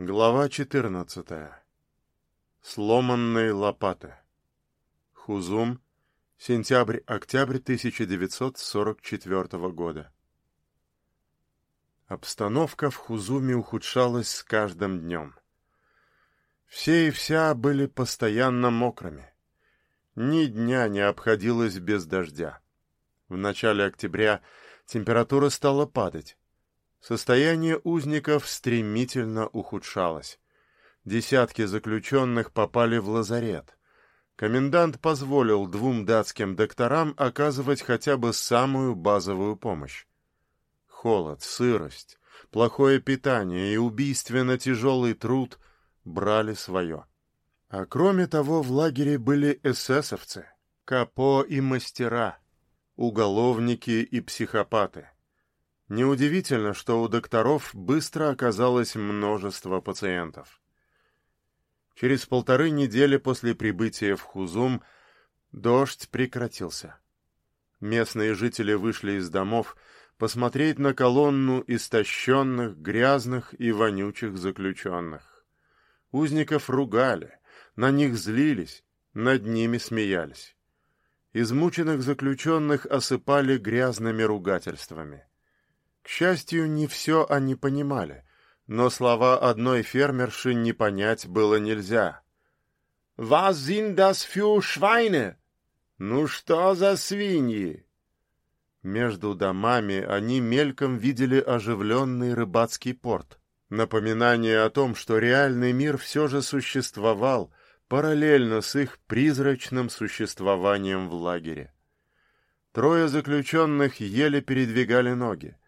Глава 14. Сломанные лопаты. Хузум. Сентябрь-октябрь 1944 года. Обстановка в Хузуме ухудшалась с каждым днем. Все и вся были постоянно мокрыми. Ни дня не обходилось без дождя. В начале октября температура стала падать. Состояние узников стремительно ухудшалось. Десятки заключенных попали в лазарет. Комендант позволил двум датским докторам оказывать хотя бы самую базовую помощь. Холод, сырость, плохое питание и убийственно тяжелый труд брали свое. А кроме того, в лагере были эсэсовцы, капо и мастера, уголовники и психопаты. Неудивительно, что у докторов быстро оказалось множество пациентов. Через полторы недели после прибытия в Хузум дождь прекратился. Местные жители вышли из домов посмотреть на колонну истощенных, грязных и вонючих заключенных. Узников ругали, на них злились, над ними смеялись. Измученных заключенных осыпали грязными ругательствами. К счастью, не все они понимали, но слова одной фермерши не понять было нельзя. «Was sind das für Schweine?» «Ну что за свиньи?» Между домами они мельком видели оживленный рыбацкий порт. Напоминание о том, что реальный мир все же существовал параллельно с их призрачным существованием в лагере. Трое заключенных еле передвигали ноги.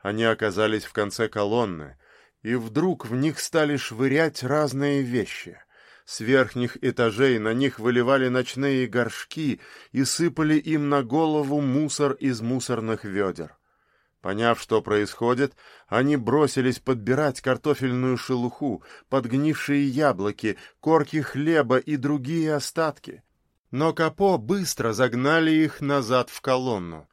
Они оказались в конце колонны, и вдруг в них стали швырять разные вещи. С верхних этажей на них выливали ночные горшки и сыпали им на голову мусор из мусорных ведер. Поняв, что происходит, они бросились подбирать картофельную шелуху, подгнившие яблоки, корки хлеба и другие остатки. Но Капо быстро загнали их назад в колонну.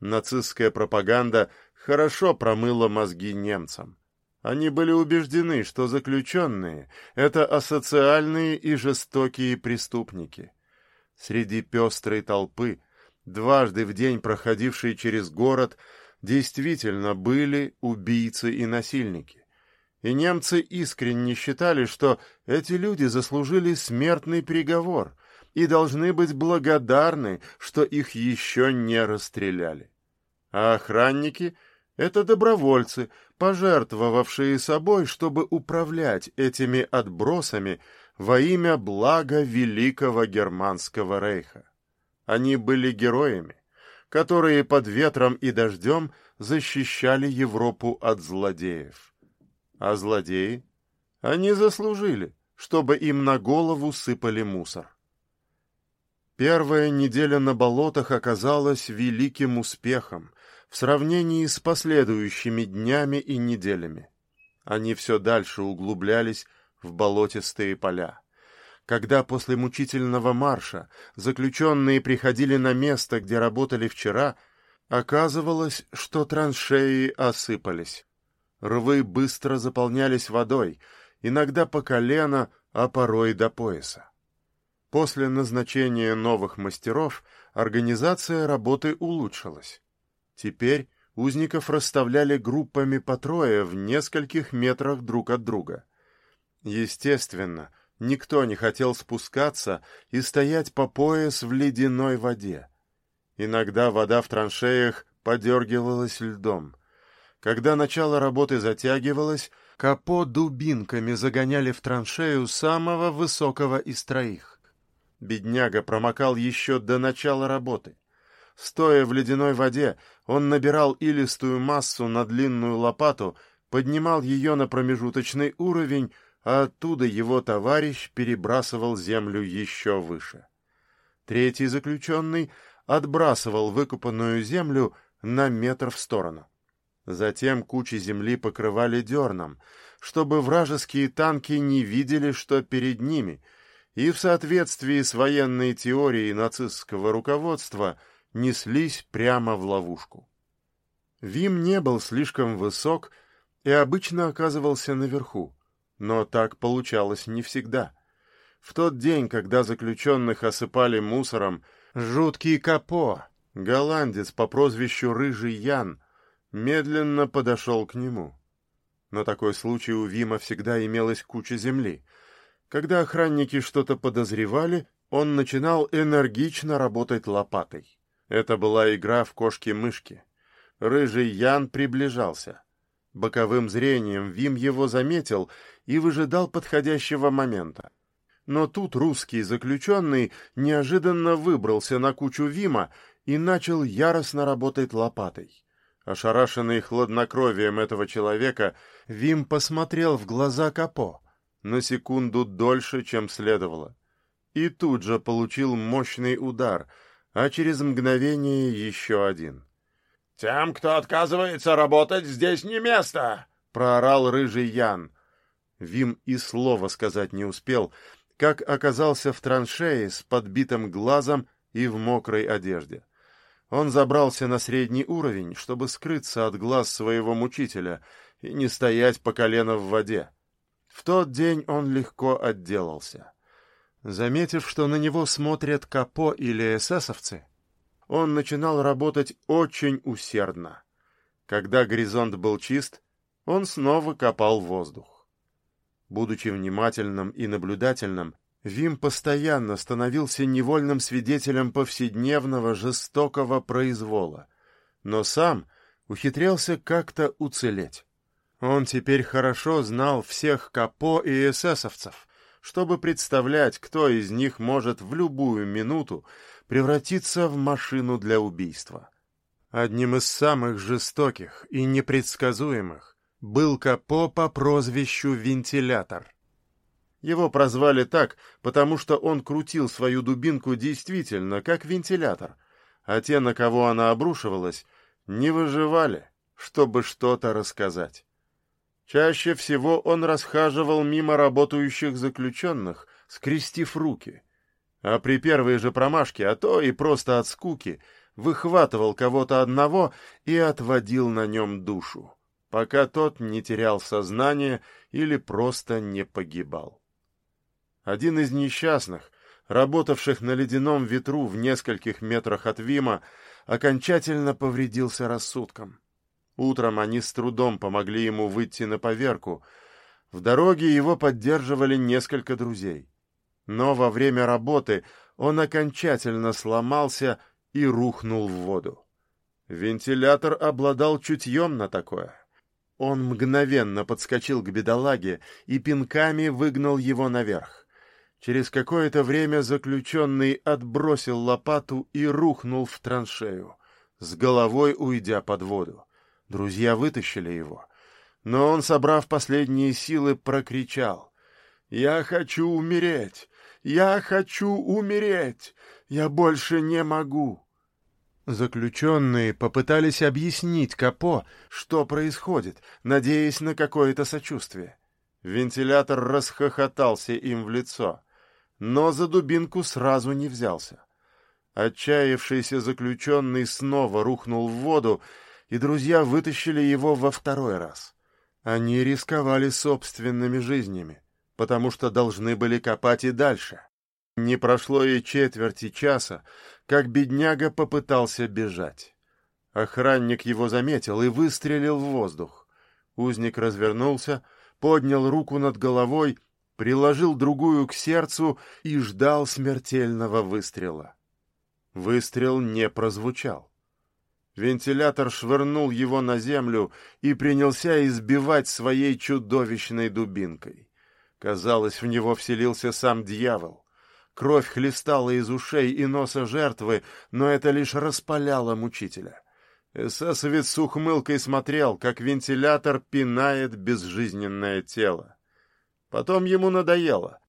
Нацистская пропаганда хорошо промыла мозги немцам. Они были убеждены, что заключенные — это асоциальные и жестокие преступники. Среди пестрой толпы, дважды в день проходившей через город, действительно были убийцы и насильники. И немцы искренне считали, что эти люди заслужили смертный приговор и должны быть благодарны, что их еще не расстреляли. А охранники — это добровольцы, пожертвовавшие собой, чтобы управлять этими отбросами во имя блага Великого Германского Рейха. Они были героями, которые под ветром и дождем защищали Европу от злодеев. А злодеи? Они заслужили, чтобы им на голову сыпали мусор. Первая неделя на болотах оказалась великим успехом — в сравнении с последующими днями и неделями. Они все дальше углублялись в болотистые поля. Когда после мучительного марша заключенные приходили на место, где работали вчера, оказывалось, что траншеи осыпались. Рвы быстро заполнялись водой, иногда по колено, а порой до пояса. После назначения новых мастеров организация работы улучшилась. Теперь узников расставляли группами по трое в нескольких метрах друг от друга. Естественно, никто не хотел спускаться и стоять по пояс в ледяной воде. Иногда вода в траншеях подергивалась льдом. Когда начало работы затягивалось, капо дубинками загоняли в траншею самого высокого из троих. Бедняга промокал еще до начала работы. Стоя в ледяной воде, он набирал илистую массу на длинную лопату, поднимал ее на промежуточный уровень, а оттуда его товарищ перебрасывал землю еще выше. Третий заключенный отбрасывал выкопанную землю на метр в сторону. Затем кучи земли покрывали дерном, чтобы вражеские танки не видели, что перед ними, и в соответствии с военной теорией нацистского руководства — неслись прямо в ловушку. Вим не был слишком высок и обычно оказывался наверху, Но так получалось не всегда. В тот день, когда заключенных осыпали мусором, жуткий Капо, голландец по прозвищу Рыжий Ян, медленно подошел к нему. На такой случай у Вима всегда имелась куча земли. Когда охранники что-то подозревали, он начинал энергично работать лопатой. Это была игра в кошки-мышки. Рыжий Ян приближался. Боковым зрением Вим его заметил и выжидал подходящего момента. Но тут русский заключенный неожиданно выбрался на кучу Вима и начал яростно работать лопатой. Ошарашенный хладнокровием этого человека, Вим посмотрел в глаза Капо на секунду дольше, чем следовало. И тут же получил мощный удар, а через мгновение еще один. «Тем, кто отказывается работать, здесь не место!» — проорал рыжий Ян. Вим и слова сказать не успел, как оказался в траншее с подбитым глазом и в мокрой одежде. Он забрался на средний уровень, чтобы скрыться от глаз своего мучителя и не стоять по колено в воде. В тот день он легко отделался. Заметив, что на него смотрят Капо или эсэсовцы, он начинал работать очень усердно. Когда горизонт был чист, он снова копал воздух. Будучи внимательным и наблюдательным, Вим постоянно становился невольным свидетелем повседневного жестокого произвола, но сам ухитрялся как-то уцелеть. Он теперь хорошо знал всех капо и эсэсовцев, чтобы представлять, кто из них может в любую минуту превратиться в машину для убийства. Одним из самых жестоких и непредсказуемых был Капо по прозвищу Вентилятор. Его прозвали так, потому что он крутил свою дубинку действительно, как вентилятор, а те, на кого она обрушивалась, не выживали, чтобы что-то рассказать. Чаще всего он расхаживал мимо работающих заключенных, скрестив руки, а при первой же промашке, а то и просто от скуки, выхватывал кого-то одного и отводил на нем душу, пока тот не терял сознание или просто не погибал. Один из несчастных, работавших на ледяном ветру в нескольких метрах от Вима, окончательно повредился рассудком. Утром они с трудом помогли ему выйти на поверку. В дороге его поддерживали несколько друзей. Но во время работы он окончательно сломался и рухнул в воду. Вентилятор обладал чутьем на такое. Он мгновенно подскочил к бедолаге и пинками выгнал его наверх. Через какое-то время заключенный отбросил лопату и рухнул в траншею, с головой уйдя под воду. Друзья вытащили его. Но он, собрав последние силы, прокричал. «Я хочу умереть! Я хочу умереть! Я больше не могу!» Заключенные попытались объяснить Капо, что происходит, надеясь на какое-то сочувствие. Вентилятор расхохотался им в лицо — но за дубинку сразу не взялся. Отчаявшийся заключенный снова рухнул в воду, и друзья вытащили его во второй раз. Они рисковали собственными жизнями, потому что должны были копать и дальше. Не прошло и четверти часа, как бедняга попытался бежать. Охранник его заметил и выстрелил в воздух. Узник развернулся, поднял руку над головой приложил другую к сердцу и ждал смертельного выстрела. Выстрел не прозвучал. Вентилятор швырнул его на землю и принялся избивать своей чудовищной дубинкой. Казалось, в него вселился сам дьявол. Кровь хлестала из ушей и носа жертвы, но это лишь распаляло мучителя. Эсэсовец с ухмылкой смотрел, как вентилятор пинает безжизненное тело. Потом ему надоело.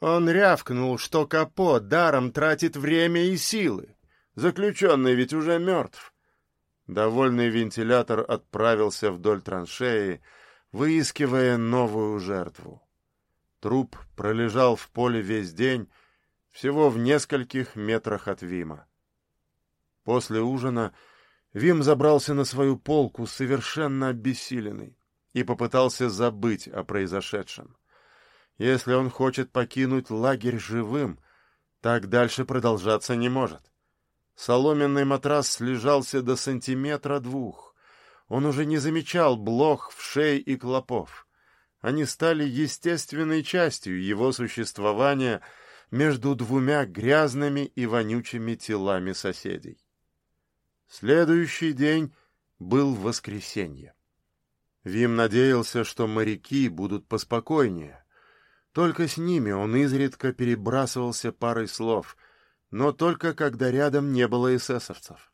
Он рявкнул, что Капо даром тратит время и силы. Заключенный ведь уже мертв. Довольный вентилятор отправился вдоль траншеи, выискивая новую жертву. Труп пролежал в поле весь день, всего в нескольких метрах от Вима. После ужина Вим забрался на свою полку совершенно обессиленный и попытался забыть о произошедшем. Если он хочет покинуть лагерь живым, так дальше продолжаться не может. Соломенный матрас слежался до сантиметра двух. Он уже не замечал блох, вшей и клопов. Они стали естественной частью его существования между двумя грязными и вонючими телами соседей. Следующий день был воскресенье. Вим надеялся, что моряки будут поспокойнее. Только с ними он изредка перебрасывался парой слов, но только когда рядом не было эсэсовцев.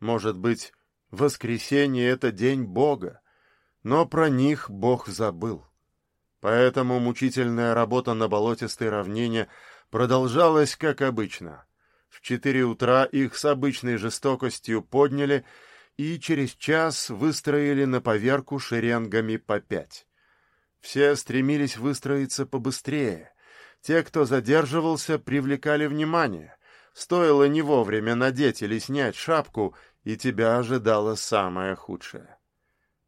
Может быть, воскресенье — это день Бога, но про них Бог забыл. Поэтому мучительная работа на болотистой равнине продолжалась как обычно. В четыре утра их с обычной жестокостью подняли и через час выстроили на поверку шеренгами по пять. Все стремились выстроиться побыстрее. Те, кто задерживался, привлекали внимание. Стоило не вовремя надеть или снять шапку, и тебя ожидало самое худшее.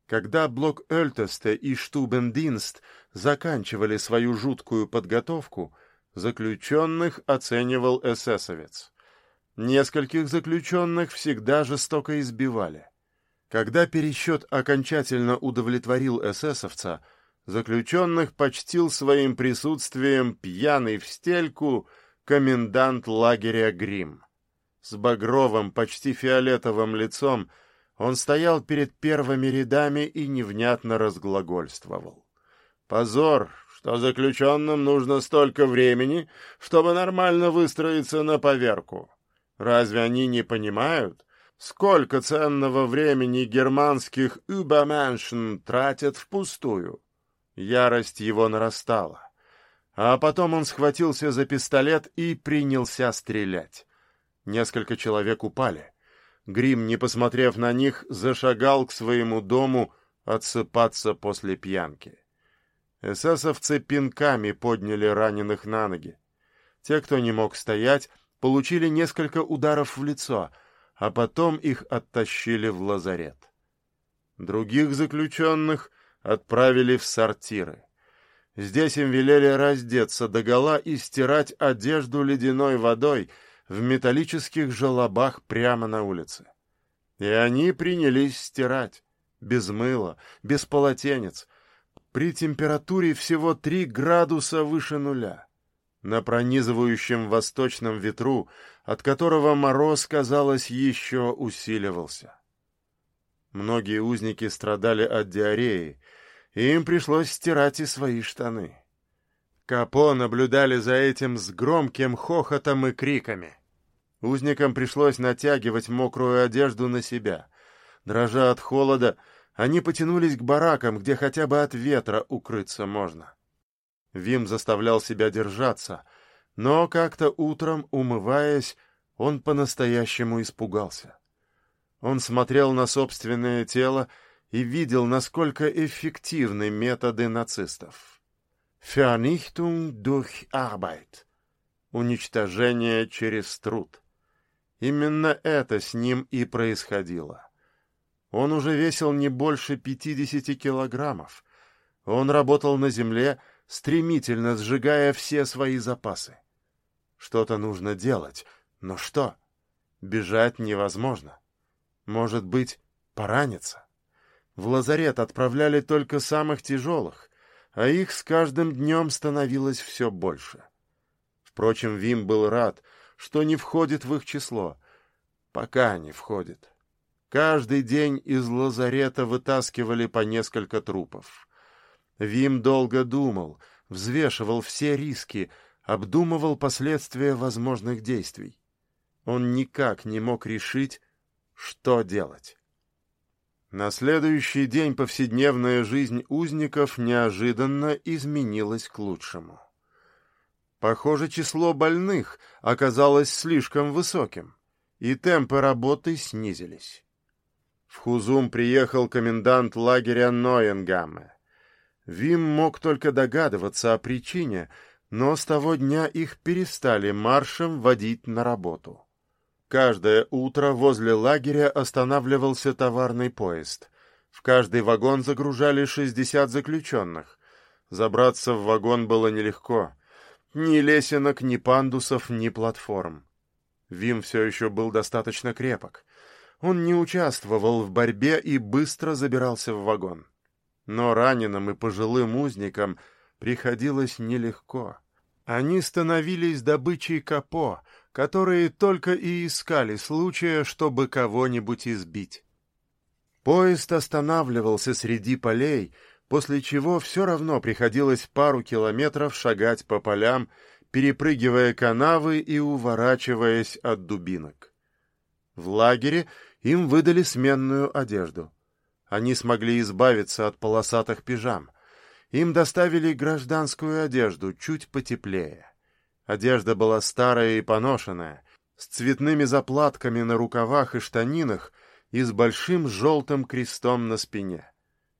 Когда блок Эльтеста и Штубендинст заканчивали свою жуткую подготовку, заключенных оценивал эсэсовец. Нескольких заключенных всегда жестоко избивали. Когда пересчет окончательно удовлетворил эсэсовца, заключенных почтил своим присутствием пьяный в стельку комендант лагеря Грим. С багровым, почти фиолетовым лицом он стоял перед первыми рядами и невнятно разглагольствовал. «Позор, что заключенным нужно столько времени, чтобы нормально выстроиться на поверку. Разве они не понимают, сколько ценного времени германских «übermenschen» тратят впустую?» Ярость его нарастала. А потом он схватился за пистолет и принялся стрелять. Несколько человек упали. Грим, не посмотрев на них, зашагал к своему дому отсыпаться после пьянки. Эсэсовцы пинками подняли раненых на ноги. Те, кто не мог стоять, получили несколько ударов в лицо, а потом их оттащили в лазарет. Других заключенных отправили в сортиры. Здесь им велели раздеться догола и стирать одежду ледяной водой — в металлических желобах прямо на улице. И они принялись стирать, без мыла, без полотенец, при температуре всего три градуса выше нуля, на пронизывающем восточном ветру, от которого мороз, казалось, еще усиливался. Многие узники страдали от диареи, им пришлось стирать и свои штаны. Капо наблюдали за этим с громким хохотом и криками. Узникам пришлось натягивать мокрую одежду на себя. Дрожа от холода, они потянулись к баракам, где хотя бы от ветра укрыться можно. Вим заставлял себя держаться, но как-то утром, умываясь, он по-настоящему испугался. Он смотрел на собственное тело и видел, насколько эффективны методы нацистов. «Vernichtung durch Arbeit» — уничтожение через труд. Именно это с ним и происходило. Он уже весил не больше 50 килограммов. Он работал на земле, стремительно сжигая все свои запасы. Что-то нужно делать, но что? Бежать невозможно. Может быть, пораниться? В лазарет отправляли только самых тяжелых, а их с каждым днем становилось все больше. Впрочем, Вим был рад, что не входит в их число. Пока не входит. Каждый день из лазарета вытаскивали по несколько трупов. Вим долго думал, взвешивал все риски, обдумывал последствия возможных действий. Он никак не мог решить, что делать. На следующий день повседневная жизнь узников неожиданно изменилась к лучшему. Похоже, число больных оказалось слишком высоким, и темпы работы снизились. В Хузум приехал комендант лагеря Ноенгамме. Вим мог только догадываться о причине, но с того дня их перестали маршем водить на работу. Каждое утро возле лагеря останавливался товарный поезд. В каждый вагон загружали 60 заключенных, Забраться в вагон было нелегко. Ни лесенок, ни пандусов, ни платформ. Вим все еще был достаточно крепок. Он не участвовал в борьбе и быстро забирался в вагон. Но раненым и пожилым узникам приходилось нелегко. Они становились добычей капо, которые только и искали случая, чтобы кого-нибудь избить. Поезд останавливался среди полей, после чего все равно приходилось пару километров шагать по полям, перепрыгивая канавы и уворачиваясь от дубинок. В лагере им выдали сменную одежду. Они смогли избавиться от полосатых пижам. Им доставили гражданскую одежду, чуть потеплее. Одежда была старая и поношенная, с цветными заплатками на рукавах и штанинах и с большим желтым крестом на спине.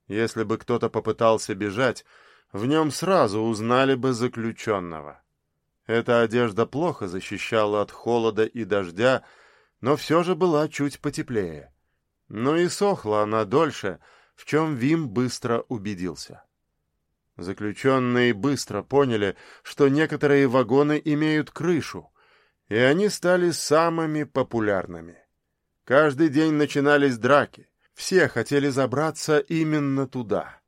Если бы кто-то попытался бежать, в нем сразу узнали бы заключенного. Эта одежда плохо защищала от холода и дождя, но все же была чуть потеплее. Но и сохла она дольше, в чем Вим быстро убедился. Заключенные быстро поняли, что некоторые вагоны имеют крышу, и они стали самыми популярными. Каждый день начинались драки, все хотели забраться именно туда.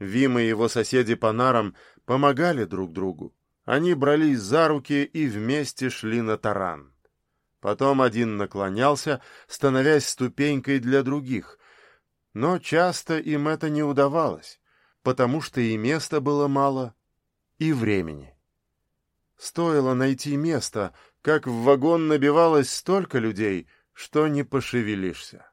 Вим и его соседи по нарам помогали друг другу. Они брались за руки и вместе шли на таран. Потом один наклонялся, становясь ступенькой для других, но часто им это не удавалось потому что и места было мало, и времени. Стоило найти место, как в вагон набивалось столько людей, что не пошевелишься.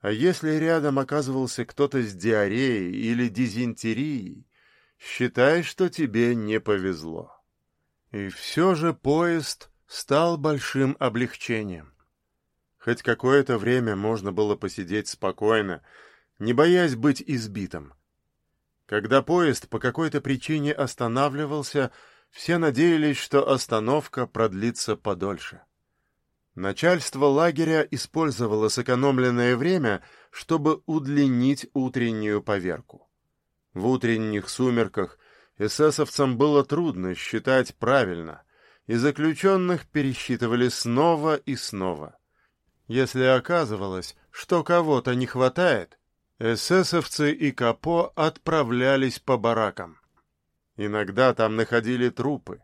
А если рядом оказывался кто-то с диареей или дизентерией, считай, что тебе не повезло. И все же поезд стал большим облегчением. Хоть какое-то время можно было посидеть спокойно, не боясь быть избитым, когда поезд по какой-то причине останавливался, все надеялись, что остановка продлится подольше. Начальство лагеря использовало сэкономленное время, чтобы удлинить утреннюю поверку. В утренних сумерках эсэсовцам было трудно считать правильно, и заключенных пересчитывали снова и снова. Если оказывалось, что кого-то не хватает, эсэсовцы и Капо отправлялись по баракам. Иногда там находили трупы,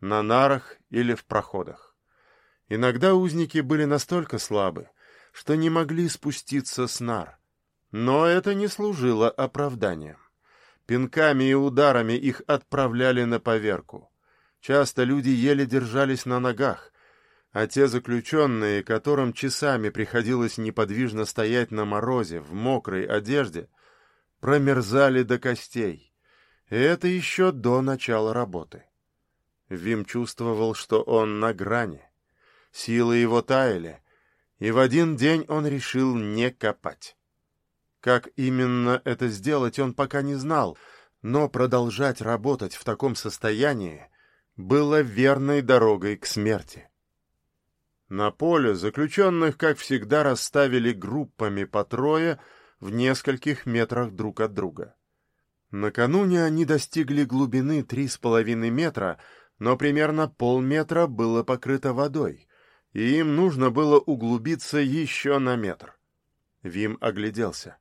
на нарах или в проходах. Иногда узники были настолько слабы, что не могли спуститься с нар. Но это не служило оправданием. Пинками и ударами их отправляли на поверку. Часто люди еле держались на ногах, а те заключенные, которым часами приходилось неподвижно стоять на морозе в мокрой одежде, промерзали до костей. И это еще до начала работы. Вим чувствовал, что он на грани. Силы его таяли, и в один день он решил не копать. Как именно это сделать, он пока не знал, но продолжать работать в таком состоянии было верной дорогой к смерти. На поле заключенных, как всегда, расставили группами по трое в нескольких метрах друг от друга. Накануне они достигли глубины три с половиной метра, но примерно полметра было покрыто водой, и им нужно было углубиться еще на метр. Вим огляделся.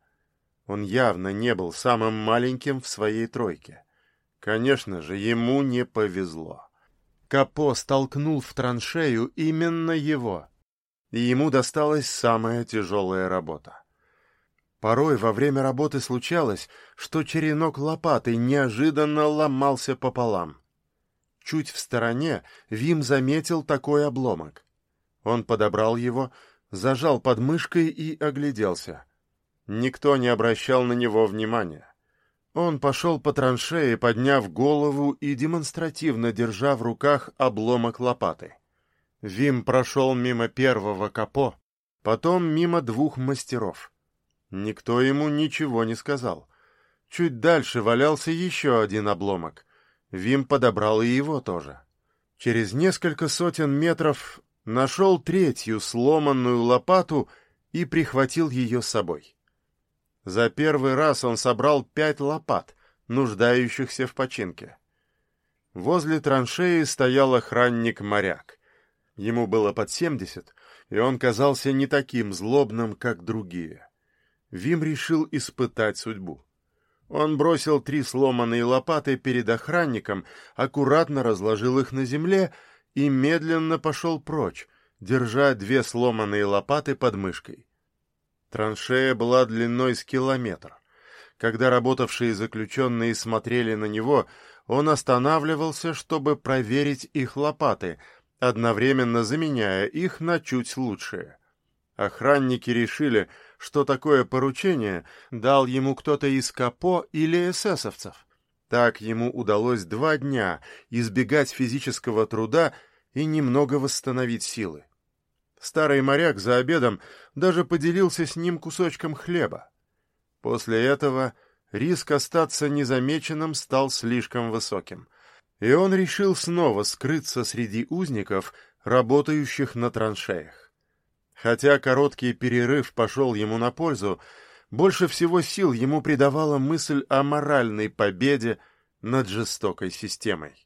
Он явно не был самым маленьким в своей тройке. Конечно же, ему не повезло. Капо столкнул в траншею именно его, и ему досталась самая тяжелая работа. Порой во время работы случалось, что черенок лопаты неожиданно ломался пополам. Чуть в стороне Вим заметил такой обломок. Он подобрал его, зажал под мышкой и огляделся. Никто не обращал на него внимания. Он пошел по траншее, подняв голову и демонстративно держа в руках обломок лопаты. Вим прошел мимо первого капо, потом мимо двух мастеров. Никто ему ничего не сказал. Чуть дальше валялся еще один обломок. Вим подобрал и его тоже. Через несколько сотен метров нашел третью сломанную лопату и прихватил ее с собой. За первый раз он собрал пять лопат, нуждающихся в починке. Возле траншеи стоял охранник-моряк. Ему было под семьдесят, и он казался не таким злобным, как другие. Вим решил испытать судьбу. Он бросил три сломанные лопаты перед охранником, аккуратно разложил их на земле и медленно пошел прочь, держа две сломанные лопаты под мышкой. Траншея была длиной с километр. Когда работавшие заключенные смотрели на него, он останавливался, чтобы проверить их лопаты, одновременно заменяя их на чуть лучшие. Охранники решили, что такое поручение дал ему кто-то из КАПО или эсэсовцев. Так ему удалось два дня избегать физического труда и немного восстановить силы. Старый моряк за обедом даже поделился с ним кусочком хлеба. После этого риск остаться незамеченным стал слишком высоким, и он решил снова скрыться среди узников, работающих на траншеях. Хотя короткий перерыв пошел ему на пользу, больше всего сил ему придавала мысль о моральной победе над жестокой системой.